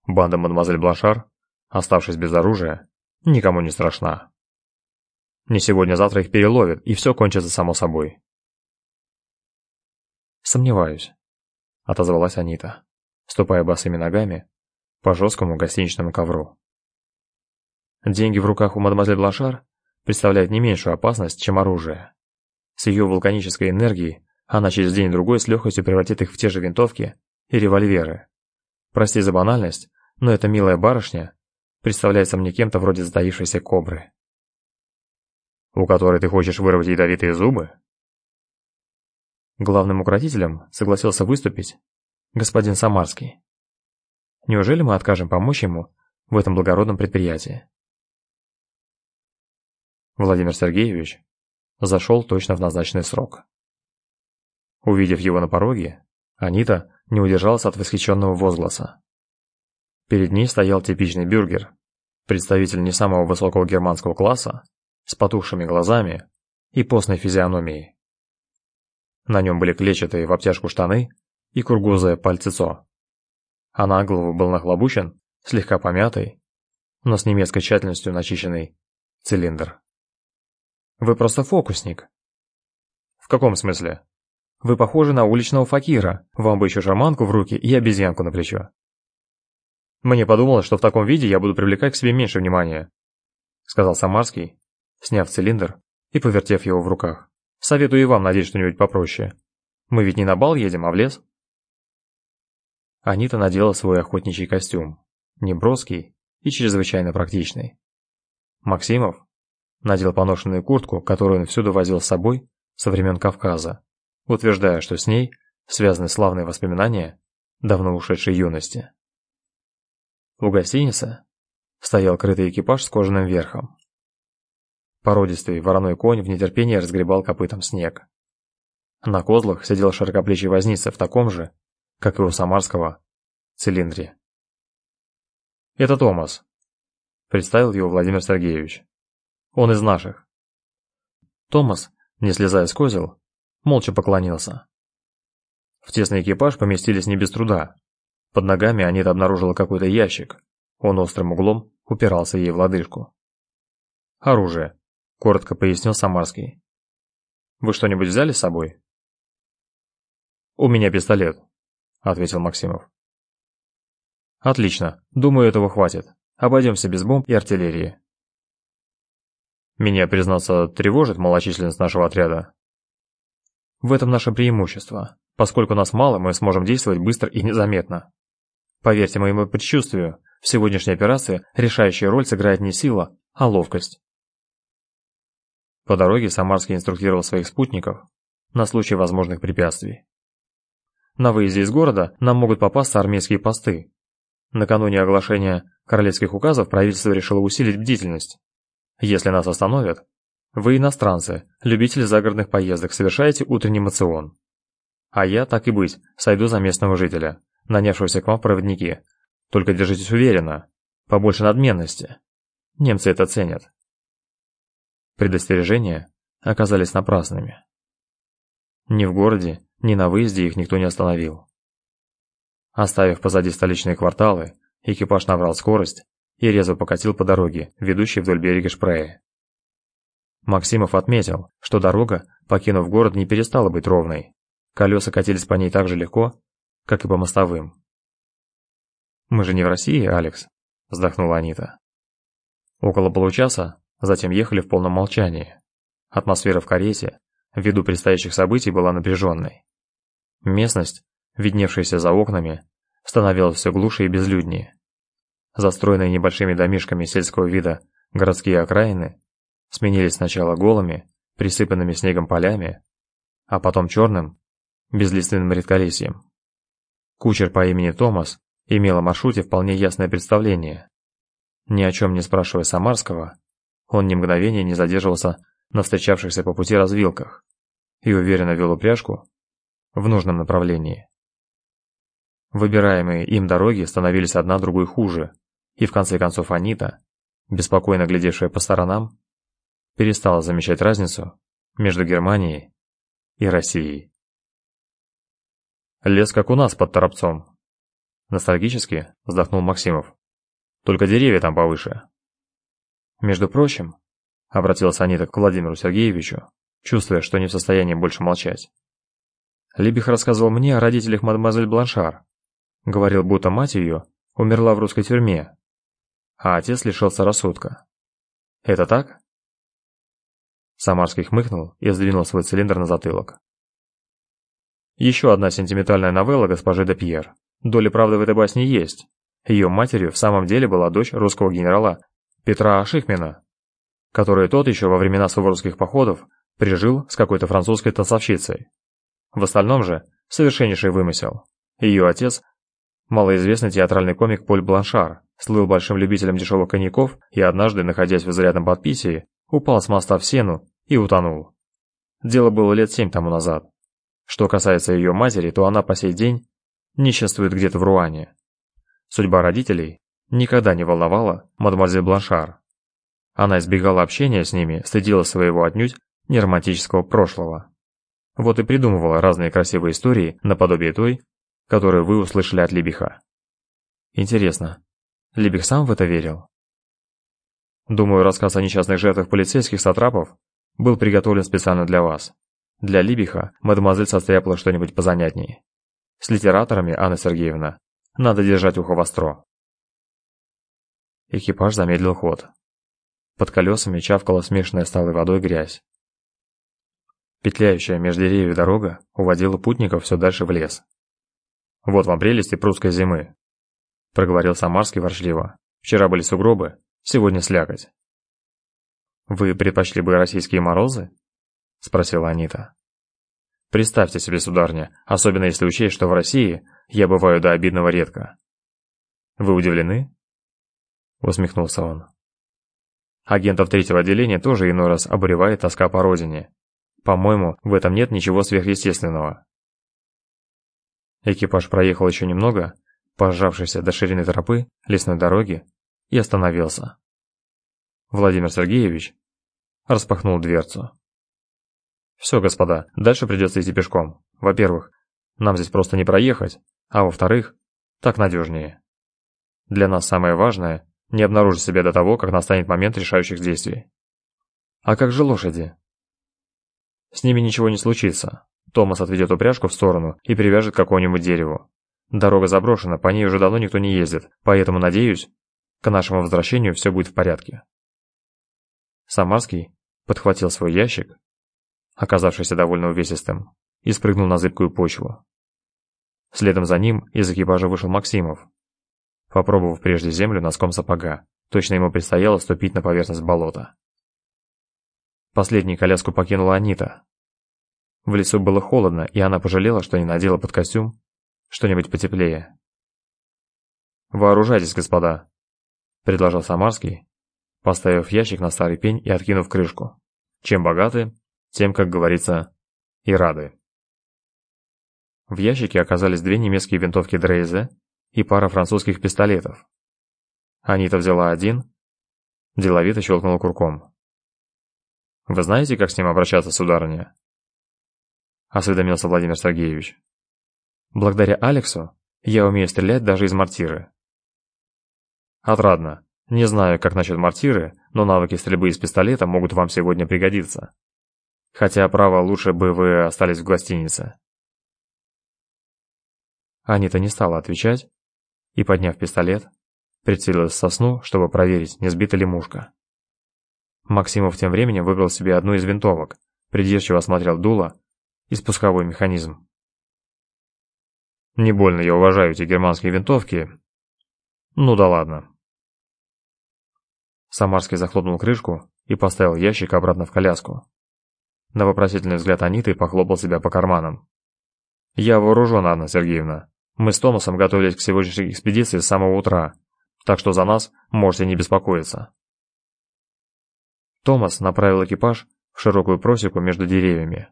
Банда мадемуазель Блашар, оставшись без оружия, никому не страшна. Не сегодня-завтра их переловят, и все кончится само собой». «Сомневаюсь», отозвалась Анита, ступая босыми ногами по жесткому гостиничному ковру. Деньги в руках у мадемуазель Блашар представляют не меньшую опасность, чем оружие. С ее вулканической энергией она через день-другой с легкостью превратит их в те же винтовки и револьверы. Прости за банальность, но эта милая барышня представляется мне кем-то вроде затаившейся кобры. У которой ты хочешь вырвать ядовитые зубы? Главным укротителем согласился выступить господин Самарский. Неужели мы откажем помочь ему в этом благородном предприятии? Владимир Сергеевич зашел точно в назначенный срок. Увидев его на пороге, Анита не удержалась от восхищенного возгласа. Перед ней стоял типичный бюргер, представитель не самого высокого германского класса, с потухшими глазами и постной физиономией. На нем были клетчатые в обтяжку штаны и кургузое пальцецо. А на голову был нахлобучен, слегка помятый, но с немецкой тщательностью начищенный цилиндр. «Вы просто фокусник». «В каком смысле?» «Вы похожи на уличного факира, вам бы еще шарманку в руки и обезьянку на плечо». «Мне подумалось, что в таком виде я буду привлекать к себе меньше внимания», сказал Самарский, сняв цилиндр и повертев его в руках. «Советую и вам надеть что-нибудь попроще. Мы ведь не на бал едем, а в лес». Анита надела свой охотничий костюм, неброский и чрезвычайно практичный. Максимов надел поношенную куртку, которую он всюду возил с собой со времен Кавказа, утверждая, что с ней связаны славные воспоминания давно ушедшей юности. У гостиницы стоял крытый экипаж с кожаным верхом. Породистый вороной конь в нетерпении разгребал копытом снег. На козлах сидел широкоплечий возница в таком же, как и у Самарского, цилиндре. «Это Томас», — представил его Владимир Сергеевич. «Он из наших». Томас, не слезая с козел, молча поклонился. В тесный экипаж поместились не без труда. Под ногами Анита обнаружила какой-то ящик. Он острым углом упирался ей в лодыжку. «Оружие», — коротко пояснил Самарский. «Вы что-нибудь взяли с собой?» «У меня пистолет», — ответил Максимов. «Отлично. Думаю, этого хватит. Обойдемся без бомб и артиллерии». Меня, признаться, тревожит малочисленность нашего отряда. В этом наше преимущество. Поскольку нас мало, мы сможем действовать быстро и незаметно. Поверьте моему предчувствию, в сегодняшней операции решающую роль сыграет не сила, а ловкость. По дороге Самарский инструктировал своих спутников на случай возможных препятствий. На выезде из города нам могут попасться армейские посты. Накануне оглашения королевских указов правительство решило усилить бдительность. Если нас остановят, вы иностранцы, любители загородных поездок, совершаете утренний мацион. А я, так и быть, сойду за местного жителя, нанявшегося к вам в проводники. Только держитесь уверенно, побольше надменности. Немцы это ценят. Предостережения оказались напрасными. Ни в городе, ни на выезде их никто не остановил. Оставив позади столичные кварталы, экипаж набрал скорость и резво покатил по дороге, ведущей вдоль берега Шпрее. Максимов отметил, что дорога, покинув город, не перестала быть ровной. Колеса катились по ней так же легко, как и по мостовым. «Мы же не в России, Алекс», – вздохнула Анита. Около получаса Затем ехали в полном молчании. Атмосфера в карете, ввиду предстоящих событий, была напряженной. Местность, видневшаяся за окнами, становилась все глуше и безлюднее. Застроенные небольшими домишками сельского вида городские окраины сменились сначала голыми, присыпанными снегом полями, а потом черным, безлиственным редколесьем. Кучер по имени Томас имел о маршруте вполне ясное представление. Ни о чем не спрашивая Самарского, он ни мгновения не задерживался на встречавшихся по пути развилках и уверенно вел упряжку в нужном направлении. Выбираемые им дороги становились одна другой хуже, и в конце концов Анита, беспокойно глядевшая по сторонам, перестала замечать разницу между Германией и Россией. «Лес как у нас под Торопцом», – ностальгически вздохнул Максимов. «Только деревья там повыше». Между прочим, обратилась Анита к Владимиру Сергеевичу, чувствуя, что не в состоянии больше молчать. Либих рассказывал мне о родителях мадемуазель Бланшар. Говорил, будто мать ее умерла в русской тюрьме, а отец лишился рассудка. Это так? Самарский хмыкнул и сдвинул свой цилиндр на затылок. Еще одна сентиментальная новелла госпожи де Пьер. Доля правды в этой басне есть. Ее матерью в самом деле была дочь русского генерала Петра Шихмина, который тот еще во времена суворовских походов прижил с какой-то французской танцовщицей. В остальном же совершеннейший вымысел. Ее отец, малоизвестный театральный комик Поль Бланшар, слыл большим любителем дешевых коньяков и однажды, находясь в изрядном подписии, упал с моста в сену и утонул. Дело было лет семь тому назад. Что касается ее матери, то она по сей день нищенствует где-то в Руане. Судьба родителей никогда не волновала мадемуазель Бланшар. Она избегала общения с ними, стыдила своего отнюдь неромантического прошлого. Вот и придумывала разные красивые истории наподобие той, которую вы услышали от Либиха. Интересно, Либих сам в это верил? Думаю, рассказ о несчастных жертвах полицейских сатрапов был приготовлен специально для вас. Для Либиха мадемуазель состряпала что-нибудь позанятнее. С литераторами, Анна Сергеевна, надо держать ухо востро. Экипаж замедлил ход. Под колесами чавкала смешанная с талой водой грязь. Петляющая между деревьев дорога уводила путников все дальше в лес. «Вот вам прелести прусской зимы», — проговорил Самарский ворчливо. «Вчера были сугробы, сегодня слякоть». «Вы предпочли бы российские морозы?» — спросила Анита. «Представьте себе, сударня, особенно если учесть, что в России я бываю до обидного редко». «Вы удивлены?» — усмехнулся он. Агентов третьего отделения тоже иной раз обуревает тоска по родине. По-моему, в этом нет ничего сверхъестественного. Экипаж проехал еще немного, пожавшийся до ширины тропы лесной дороги, и остановился. Владимир Сергеевич распахнул дверцу. «Все, господа, дальше придется идти пешком. Во-первых, нам здесь просто не проехать, а во-вторых, так надежнее. Для нас самое важное – не обнаружить себя до того, как настанет момент решающих действий. А как же лошади? С ними ничего не случится. Томас отведет упряжку в сторону и привяжет к какому-нибудь дереву. Дорога заброшена, по ней уже давно никто не ездит, поэтому, надеюсь, к нашему возвращению все будет в порядке. Самарский подхватил свой ящик, оказавшийся довольно увесистым, и спрыгнул на зыбкую почву. Следом за ним из экипажа вышел Максимов, попробовав прежде землю носком сапога. Точно ему предстояло ступить на поверхность болота. Последней коляску покинула Анита. В лесу было холодно, и она пожалела, что не надела под костюм что-нибудь потеплее. «Вооружайтесь, господа», — предложил Самарский, поставив ящик на старый пень и откинув крышку. «Чем богаты, тем, как говорится, и рады». В ящике оказались две немецкие винтовки Дрейзе и пара французских пистолетов. Анита взяла один, деловито щелкнула курком. Вы знаете, как с ним обращаться, сударыня? Осведомился Владимир Сергеевич. Благодаря Алексу я умею стрелять даже из мортиры. Отрадно. Не знаю, как насчет мортиры, но навыки стрельбы из пистолета могут вам сегодня пригодиться. Хотя, право, лучше бы вы остались в гостинице. Анита не стала отвечать и, подняв пистолет, прицелилась в сосну, чтобы проверить, не сбита ли мушка. Максимов тем временем выбрал себе одну из винтовок, придирчиво осмотрел дуло и спусковой механизм. Не больно я уважаю эти германские винтовки. Ну да ладно. Самарский захлопнул крышку и поставил ящик обратно в коляску. На вопросительный взгляд Аниты похлопал себя по карманам. «Я вооружен, Анна Сергеевна. Мы с Томасом готовились к сегодняшней экспедиции с самого утра, так что за нас можете не беспокоиться». Томас направил экипаж в широкую просеку между деревьями.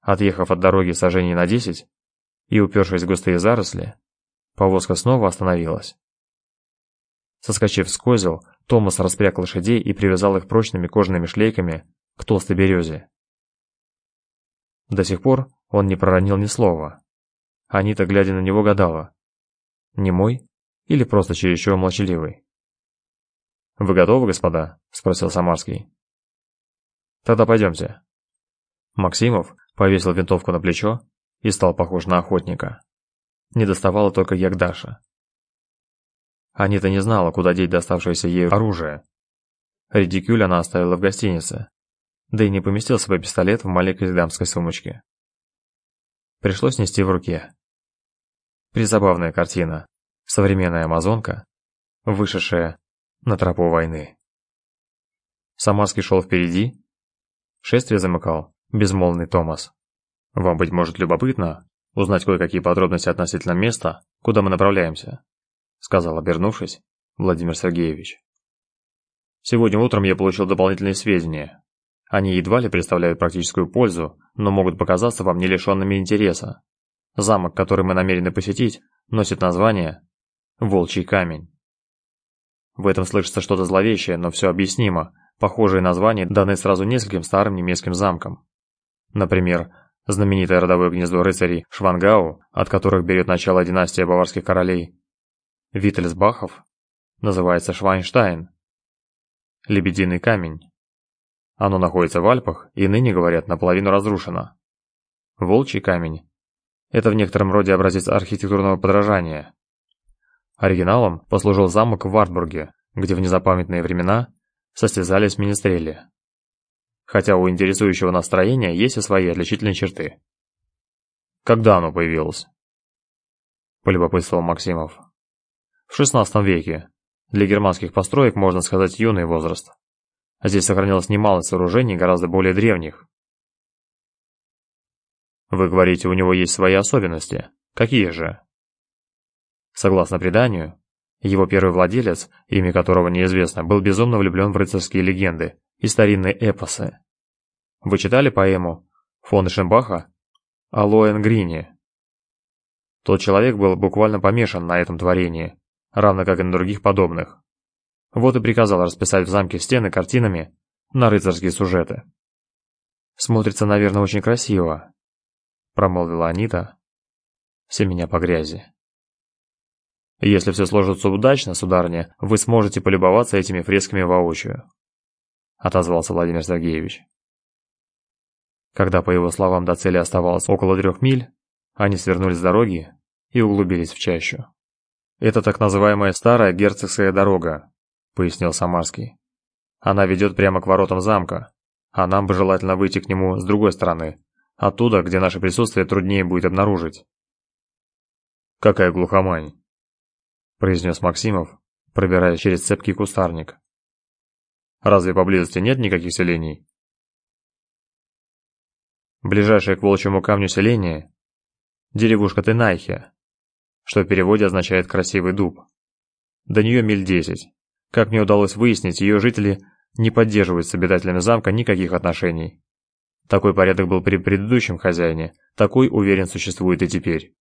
Отъехав от дороги сажений на десять и упершись в густые заросли, повозка снова остановилась. Соскочив с козел, Томас распряг лошадей и привязал их прочными кожаными шлейками к толстой березе. До сих пор он не проронил ни слова. Анита, глядя на него, гадала, не мой или просто чересчур молчаливый. «Вы готовы, господа?» – спросил Самарский. «Тогда пойдемте». Максимов повесил винтовку на плечо и стал похож на охотника. Не доставало только Ягдаша. Анита не знала, куда деть доставшееся ей оружие. Редикюль она оставила в гостинице, да и не поместил свой пистолет в маленькой дамской сумочке. Пришлось нести в руке. Призабавная картина. Современная амазонка, вышедшая на тропу войны. Самарский шел впереди. Шествие замыкал безмолвный Томас. Вам, быть может, любопытно узнать кое-какие подробности относительно места, куда мы направляемся, сказал, обернувшись, Владимир Сергеевич. Сегодня утром я получил дополнительные сведения. Они едва ли представляют практическую пользу, но могут показаться вам не лишенными интереса. Замок, который мы намерены посетить, носит название Волчий камень. В этом слышится что-то зловещее, но все объяснимо. Похожие названия даны сразу нескольким старым немецким замкам. Например, знаменитое родовое гнездо рыцарей Швангау, от которых берет начало династия баварских королей. Виттельсбахов называется Швайнштайн. Лебединый камень. Оно находится в Альпах и ныне, говорят, наполовину разрушено. Волчий камень. Это в некотором роде образец архитектурного подражания. Оригиналом послужил замок в Вартбурге, где в незапамятные времена состязались министрели. Хотя у интересующего настроения есть и свои отличительные черты. Когда оно появилось? Полюбопытствовал Максимов. В XVI веке. Для германских построек можно сказать юный возраст. А здесь сохранилось немало сооружений гораздо более древних. Вы говорите, у него есть свои особенности. Какие же? Согласно преданию, его первый владелец, имя которого неизвестно, был безумно влюблен в рыцарские легенды и старинные эпосы. Вы читали поэму фон Шенбаха о Лоенгрине? Тот человек был буквально помешан на этом творении, равно как и на других подобных. Вот и приказал расписать в замке стены картинами на рыцарские сюжеты. Смотрится, наверное, очень красиво, промолвила Анита, семеня по грязи. Если все сложится удачно, сударыня, вы сможете полюбоваться этими фресками воочию, отозвался Владимир Сергеевич. Когда, по его словам, до цели оставалось около трех миль, они свернули с дороги и углубились в чащу. «Это так называемая старая герцогская дорога», — пояснил Самарский. «Она ведет прямо к воротам замка, а нам бы желательно выйти к нему с другой стороны, оттуда, где наше присутствие труднее будет обнаружить». «Какая глухомань!» произнес Максимов, пробираясь через цепкий кустарник. Разве поблизости нет никаких селений? Ближайшее к волчьему камню селение деревушка Тенайхе, что в переводе означает красивый дуб. До нее миль десять. Как мне удалось выяснить, ее жители не поддерживают с обитателями замка никаких отношений. Такой порядок был при предыдущем хозяине, такой, уверен, существует и теперь.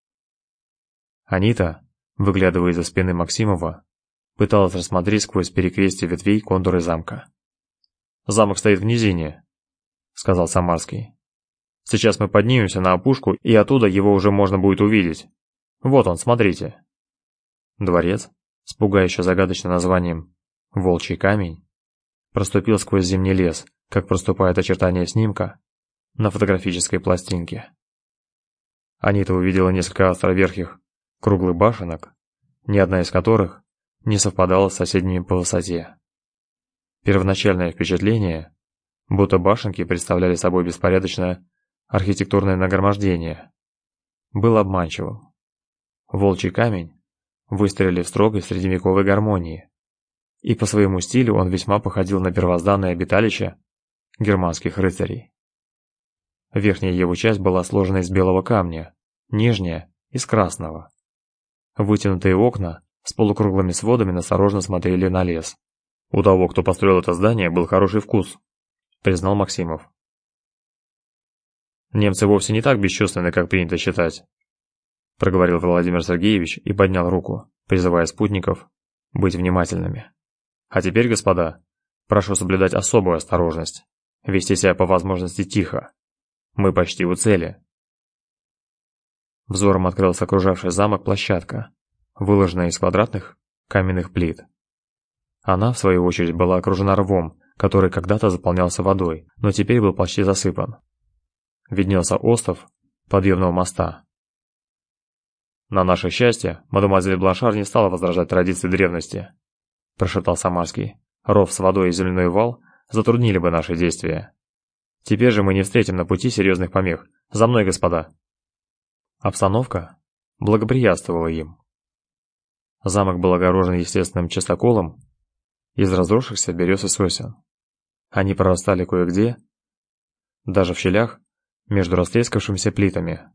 Анита, выглядывая из-за спины Максимова, пыталась рассмотреть сквозь перекрестие ветвей контуры замка. «Замок стоит в низине», — сказал Самарский. «Сейчас мы поднимемся на опушку, и оттуда его уже можно будет увидеть. Вот он, смотрите». Дворец, с пугающе загадочным названием «Волчий камень», проступил сквозь зимний лес, как проступает очертание снимка на фотографической пластинке. Анита увидела несколько островерхих круглых башенок, ни одна из которых не совпадала с соседними по высоте. Первоначальное впечатление, будто башенки представляли собой беспорядочное архитектурное нагромождение, было обманчивым. Волчий камень выстроили в строгой средневековой гармонии, и по своему стилю он весьма походил на первозданное обиталище германских рыцарей. Верхняя его часть была сложена из белого камня, нижняя – из красного. Вытянутые окна с полукруглыми сводами насторожно смотрели на лес. У того, кто построил это здание, был хороший вкус, признал Максимов. Немцы вовсе не так бесчувственны, как принято считать, проговорил Владимир Сергеевич и поднял руку, призывая спутников быть внимательными. А теперь, господа, прошу соблюдать особую осторожность, вести себя по возможности тихо. Мы почти у цели. Взором открылся окружавший замок площадка, выложенная из квадратных каменных плит. Она, в свою очередь, была окружена рвом, который когда-то заполнялся водой, но теперь был почти засыпан. виднелся остов подъемного моста. На наше счастье, мадемуазель Бланшар не стала возражать традиции древности, прошептал Самарский. Ров с водой и земляной вал затруднили бы наши действия. Теперь же мы не встретим на пути серьезных помех. За мной, господа. Обстановка благоприятствовала им. Замок был огорожен естественным частоколом из разросшихся берез и сосен. Они прорастали кое-где, даже в щелях между растрескавшимися плитами.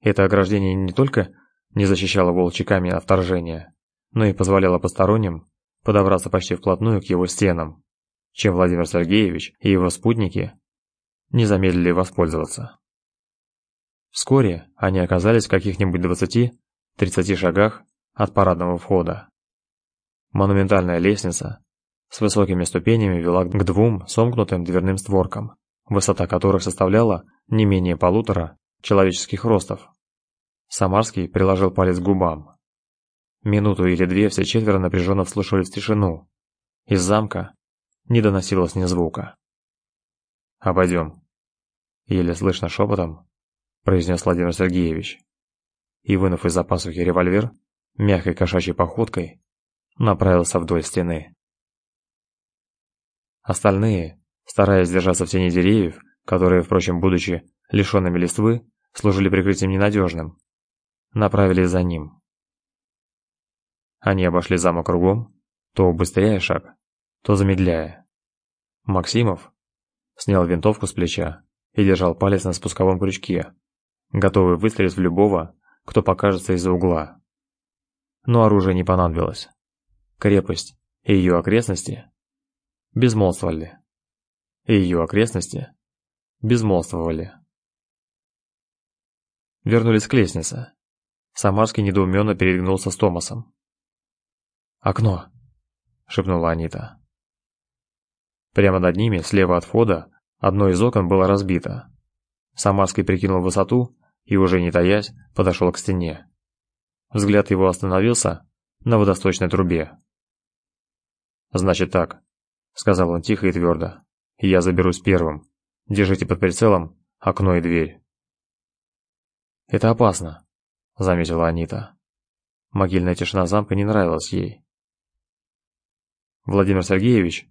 Это ограждение не только не защищало волчий камень от вторжения, но и позволяло посторонним подобраться почти вплотную к его стенам, чем Владимир Сергеевич и его спутники не замедлили воспользоваться. Вскоре они оказались в каких-нибудь 20-30 шагах от парадного входа. Монументальная лестница с высокими ступенями вела к двум сомкнутым дверным створкам, высота которых составляла не менее полутора человеческих ростов. Самарский приложил палец к губам. Минуту или две все четверо напряженно вслушивались в тишину. Из замка не доносилось ни звука. «Обойдем», — еле слышно шепотом произнес Владимир Сергеевич. И, вынув из-за пасухи револьвер, мягкой кошачьей походкой направился вдоль стены. Остальные, стараясь держаться в тени деревьев, которые, впрочем, будучи лишенными листвы, служили прикрытием ненадежным, направились за ним. Они обошли замок кругом, то убыстряя шаг, то замедляя. Максимов снял винтовку с плеча и держал палец на спусковом крючке, готовый выстрелить в любого, кто покажется из-за угла. Но оружие не понадобилось. Крепость и ее окрестности безмолвствовали. И ее окрестности безмолвствовали. Вернулись к лестнице. Самарский недоуменно передвинулся с Томасом. «Окно!» — шепнула Анита. Прямо над ними, слева от входа, одно из окон было разбито. Самарский прикинул высоту и, уже не таясь, подошел к стене. Взгляд его остановился на водосточной трубе. «Значит так», — сказал он тихо и твердо. «Я заберусь первым. Держите под прицелом окно и дверь». «Это опасно», — заметила Анита. Могильная тишина замка не нравилась ей. Владимир Сергеевич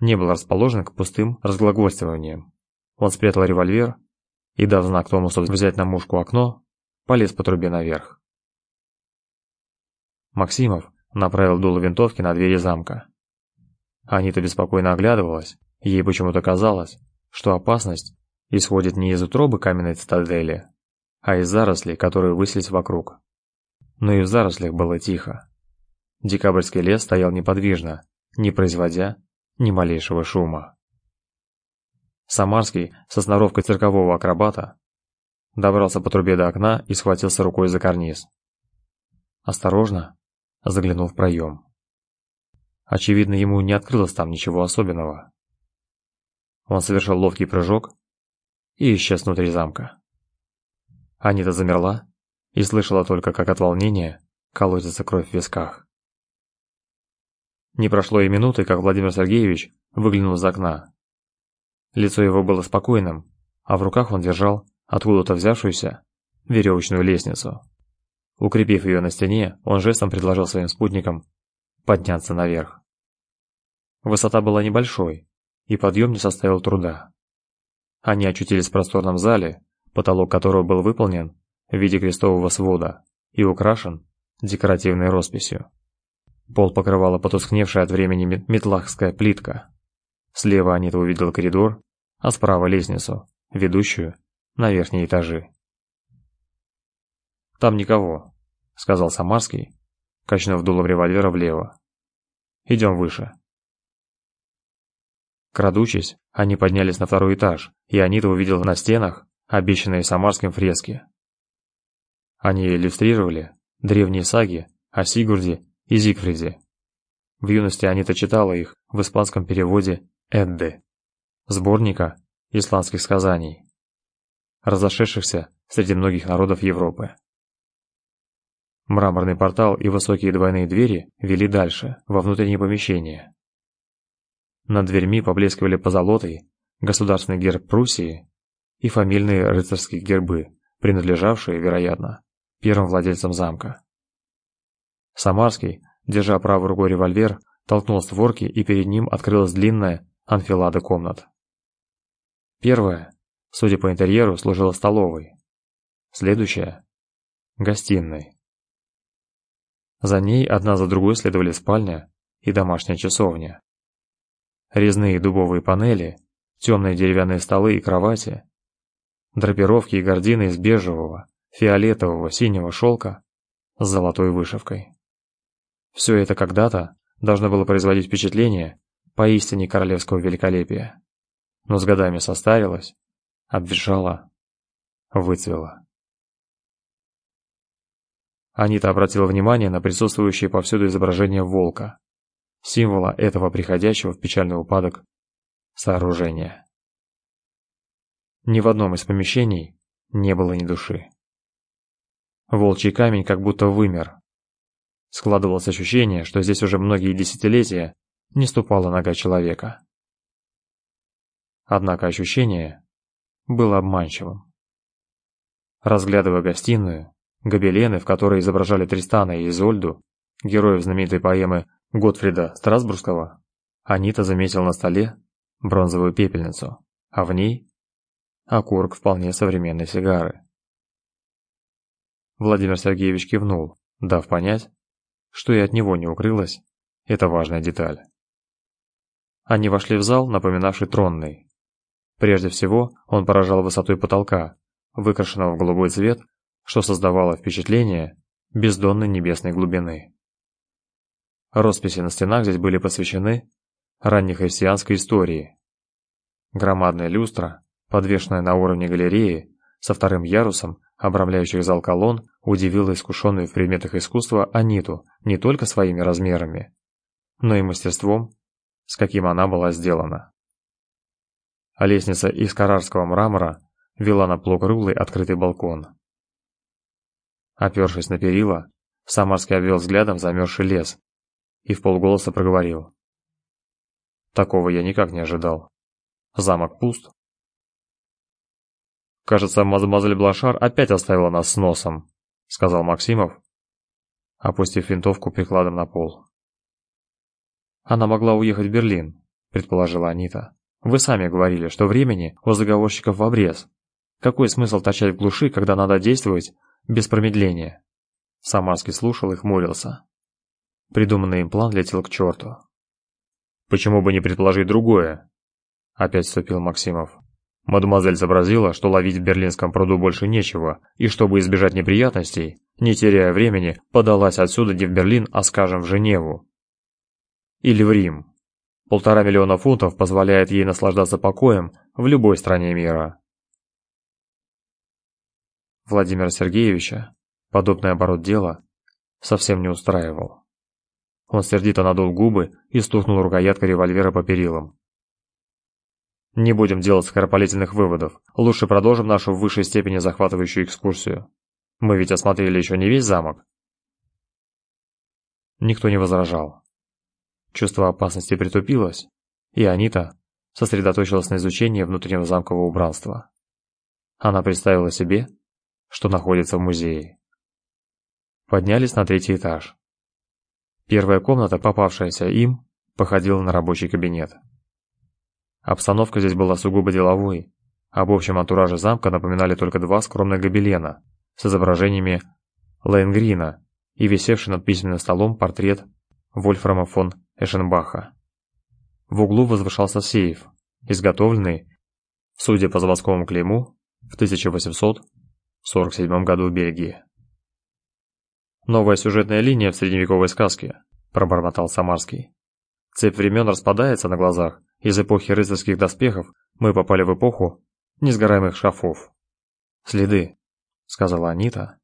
не был расположен к пустым разглагольствованиям. Он спрятал револьвер и, дав знак Томасу взять на мушку окно, полез по трубе наверх. Максимов направил дуло винтовки на двери замка. Анита беспокойно оглядывалась, ей почему-то казалось, что опасность исходит не из утробы каменной цитадели, а из зарослей, которые высились вокруг. Но и в зарослях было тихо. Декабрьский лес стоял неподвижно, не производя ни малейшего шума. Самарский со сноровкой циркового акробата добрался по трубе до окна и схватился рукой за карниз. Осторожно заглянул в проем. Очевидно, ему не открылось там ничего особенного. Он совершил ловкий прыжок и исчез внутри замка. Анита замерла и слышала только, как от волнения колотится кровь в висках. Не прошло и минуты, как Владимир Сергеевич выглянул из окна. Лицо его было спокойным, а в руках он держал откуда-то взявшуюся веревочную лестницу. Укрепив ее на стене, он жестом предложил своим спутникам подняться наверх. Высота была небольшой, и подъем не составил труда. Они очутились в просторном зале, потолок которого был выполнен в виде крестового свода и украшен декоративной росписью. Пол покрывала потускневшая от времени метлахская плитка. Слева Анита увидела коридор, а справа лестницу, ведущую на верхние этажи. «Там никого», — сказал Самарский, качнув дулом револьвера влево. «Идем выше». Крадучись, они поднялись на второй этаж, и Анита увидела на стенах обещанные Самарским фрески. Они иллюстрировали древние саги о Сигурде и Зигфриде. В юности Анита читала их в испанском переводе Эдды, сборника исландских сказаний, разошедшихся среди многих народов Европы. Мраморный портал и высокие двойные двери вели дальше, во внутреннее помещение. Над дверьми поблескивали позолотой государственный герб Пруссии и фамильные рыцарские гербы, принадлежавшие, вероятно, первым владельцам замка. Самарский, держа правой рукой револьвер, толкнул створки, и перед ним открылась длинная анфилада комнат. Первая, судя по интерьеру, служила столовой. Следующая – гостиной. За ней одна за другой следовали спальня и домашняя часовня. Резные дубовые панели, темные деревянные столы и кровати, драпировки и гардины из бежевого, фиолетового, синего шелка с золотой вышивкой. Все это когда-то должно было производить впечатление поистине королевского великолепия но с годами состарилась, обветшала, выцвела. Анита обратила внимание на присутствующее повсюду изображение волка, символа этого приходящего в печальный упадок сооружения. Ни в одном из помещений не было ни души. Волчий камень как будто вымер. Складывалось ощущение, что здесь уже многие десятилетия не ступала нога человека. Однако ощущение было обманчивым. Разглядывая гостиную, гобелены, в которой изображали Тристана и Изольду, героев знаменитой поэмы Готфрида Страсбургского, Анита заметила на столе бронзовую пепельницу, а в ней окурок вполне современной сигары. Владимир Сергеевич кивнул, дав понять, что и от него не укрылась эта важная деталь. Они вошли в зал, напоминавший тронный, Прежде всего, он поражал высотой потолка, выкрашенного в голубой цвет, что создавало впечатление бездонной небесной глубины. Росписи на стенах здесь были посвящены раннехристианской истории. Громадная люстра, подвешенная на уровне галереи, со вторым ярусом, обрамляющих зал колонн, удивила искушенную в предметах искусства Аниту не только своими размерами, но и мастерством, с каким она была сделана а лестница из карарского мрамора вела на полукруглый открытый балкон. Опершись на перила, Самарский обвел взглядом замерзший лес и в полголоса проговорил. Такого я никак не ожидал. Замок пуст. Кажется, мадемуазель Блашар опять оставила нас с носом, сказал Максимов, опустив винтовку прикладом на пол. Она могла уехать в Берлин, предположила Анита. Вы сами говорили, что времени у заговорщиков в обрез. Какой смысл торчать в глуши, когда надо действовать без промедления? Самарский слушал и хмурился. Придуманный им план летел к черту. Почему бы не предположить другое? Опять вступил Максимов. Мадемуазель сообразила, что ловить в берлинском пруду больше нечего, и чтобы избежать неприятностей, не теряя времени, подалась отсюда не в Берлин, а, скажем, в Женеву. Или в Рим. Полтора миллиона фунтов позволяет ей наслаждаться покоем в любой стране мира. Владимира Сергеевича подобный оборот дела совсем не устраивал. Он сердито надул губы и стукнул рукояткой револьвера по перилам. Не будем делать скоропалительных выводов. Лучше продолжим нашу в высшей степени захватывающую экскурсию. Мы ведь осмотрели еще не весь замок. Никто не возражал. Чувство опасности притупилось, и Анита сосредоточилась на изучении внутреннего замкового убранства. Она представила себе, что находится в музее. Поднялись на третий этаж. Первая комната, попавшаяся им, походила на рабочий кабинет. Обстановка здесь была сугубо деловой. Об общем антураже замка напоминали только два скромных гобелена с изображениями Лейнгрина и висевший над письменным столом портрет Вольфрама фон Эшенбаха. В углу возвышался сейф, изготовленный, судя по заводскому клейму, в 1847 году в Бельгии. «Новая сюжетная линия в средневековой сказке», – пробормотал Самарский. «Цепь времен распадается на глазах. Из эпохи рыцарских доспехов мы попали в эпоху несгораемых шкафов». «Следы», – сказала Анита,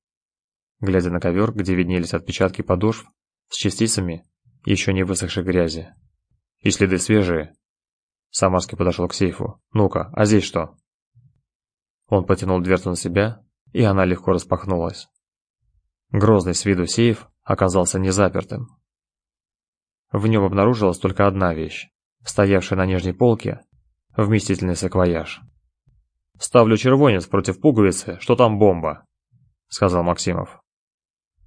глядя на ковер, где виднелись отпечатки подошв с частицами еще не высохшей грязи. И следы свежие. Самарский подошел к сейфу. «Ну-ка, а здесь что?» Он потянул дверцу на себя, и она легко распахнулась. Грозный с виду сейф оказался незапертым. В нем обнаружилась только одна вещь, стоявшая на нижней полке, вместительный саквояж. Ставлю червонец против пуговицы, что там бомба, сказал Максимов.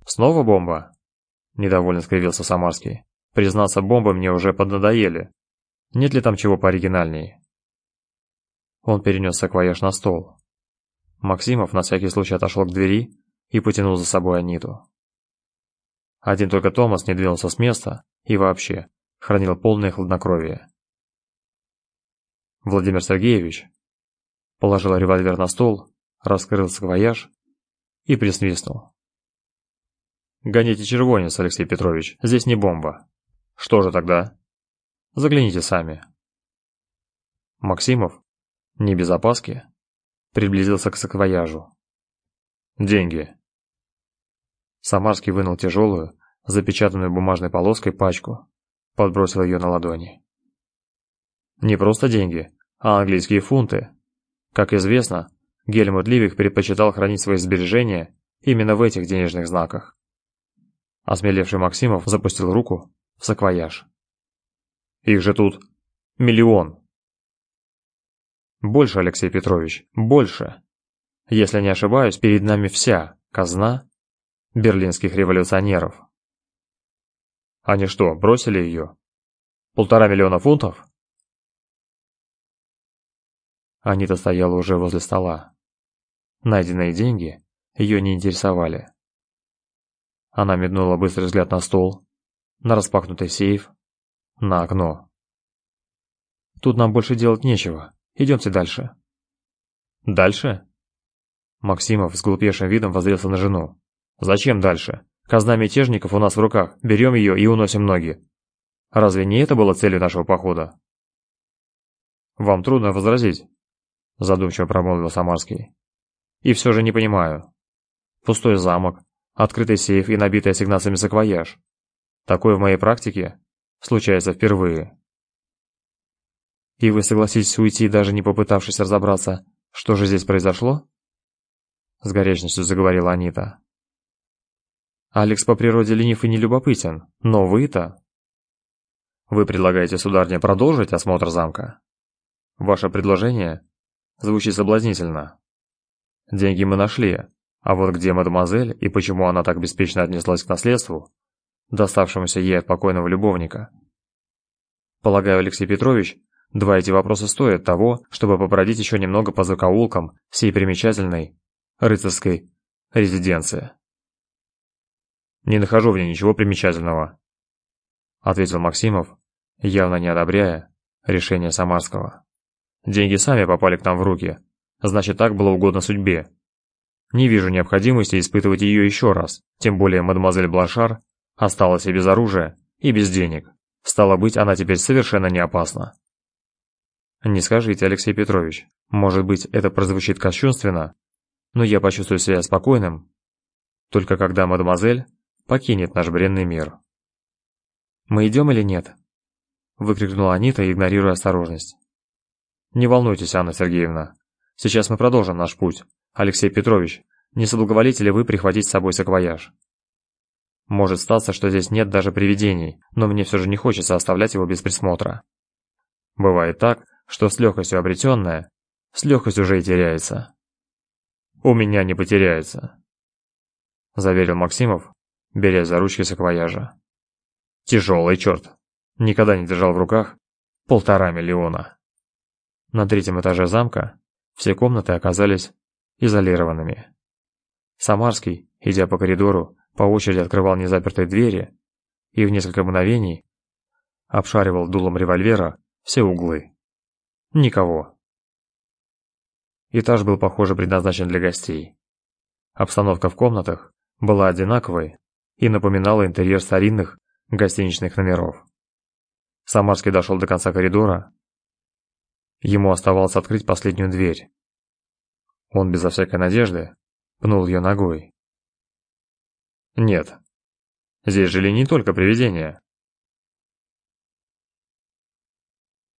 Снова бомба? Недовольно скривился Самарский. Признаться, бомбы мне уже поднадоели. Нет ли там чего пооригинальнее? Он перенес саквояж на стол. Максимов на всякий случай отошел к двери и потянул за собой Аниту. Один только Томас не двинулся с места и вообще хранил полное хладнокровие. Владимир Сергеевич положил револьвер на стол, раскрыл саквояж и присвистнул. «Гоните червонец, Алексей Петрович, здесь не бомба». «Что же тогда?» «Загляните сами». Максимов, не без опаски, приблизился к саквояжу. «Деньги». Самарский вынул тяжелую, запечатанную бумажной полоской пачку, подбросил ее на ладони. Не просто деньги, а английские фунты. Как известно, Гельмут Ливик предпочитал хранить свои сбережения именно в этих денежных знаках. Осмелевший Максимов запустил руку в саквояж. Их же тут миллион. Больше, Алексей Петрович, больше. Если не ошибаюсь, перед нами вся казна берлинских революционеров. Они что, бросили ее? Полтора миллиона фунтов? Анита стояла уже возле стола. Найденные деньги ее не интересовали. Она меднула быстрый взгляд на стол, на распахнутый сейф, на окно. Тут нам больше делать нечего. Идемте дальше. Дальше? Максимов с глупейшим видом воззрелся на жену. Зачем дальше? Казна мятежников у нас в руках. Берем ее и уносим ноги. Разве не это было целью нашего похода? Вам трудно возразить, задумчиво промолвил Самарский. И все же не понимаю. Пустой замок, открытый сейф и набитый ассигнациями саквояж. Такое в моей практике случается впервые. И вы согласитесь уйти, даже не попытавшись разобраться, что же здесь произошло? С горячностью заговорила Анита. Алекс по природе ленив и нелюбопытен, но вы-то... Вы предлагаете, сударыня, продолжить осмотр замка? Ваше предложение звучит соблазнительно. Деньги мы нашли, а вот где мадемуазель и почему она так беспечно отнеслась к наследству, доставшемуся ей от покойного любовника? Полагаю, Алексей Петрович, два эти вопроса стоят того, чтобы побродить еще немного по закоулкам всей примечательной рыцарской резиденции. Не нахожу в ней ничего примечательного, ответил Максимов, явно не одобряя решение Самарского. Деньги сами попали к нам в руки, значит, так было угодно судьбе. Не вижу необходимости испытывать ее еще раз, тем более мадемуазель Бланшар осталась и без оружия, и без денег. Стало быть, она теперь совершенно не опасна. Не скажите, Алексей Петрович, может быть, это прозвучит кощунственно, но я почувствую себя спокойным, только когда мадемуазель покинет наш бренный мир. «Мы идем или нет?» выкрикнула Анита, игнорируя осторожность. «Не волнуйтесь, Анна Сергеевна. Сейчас мы продолжим наш путь. Алексей Петрович, не соблаговолите ли вы прихватить с собой саквояж?» Может статься, что здесь нет даже привидений, но мне все же не хочется оставлять его без присмотра. Бывает так, что с легкостью обретенное, с легкостью уже и теряется. «У меня не потеряется», — заверил Максимов, беря за ручки саквояжа. Тяжелый черт. Никогда не держал в руках полтора миллиона. На третьем этаже замка все комнаты оказались изолированными. Самарский, идя по коридору, по очереди открывал незапертые двери и в несколько мгновений обшаривал дулом револьвера все углы. Никого. Этаж был, похоже, предназначен для гостей. Обстановка в комнатах была одинаковой и напоминала интерьер старинных гостиничных номеров. Самарский дошел до конца коридора. Ему оставалось открыть последнюю дверь. Он безо всякой надежды пнул ее ногой. Нет. Здесь жили не только привидения.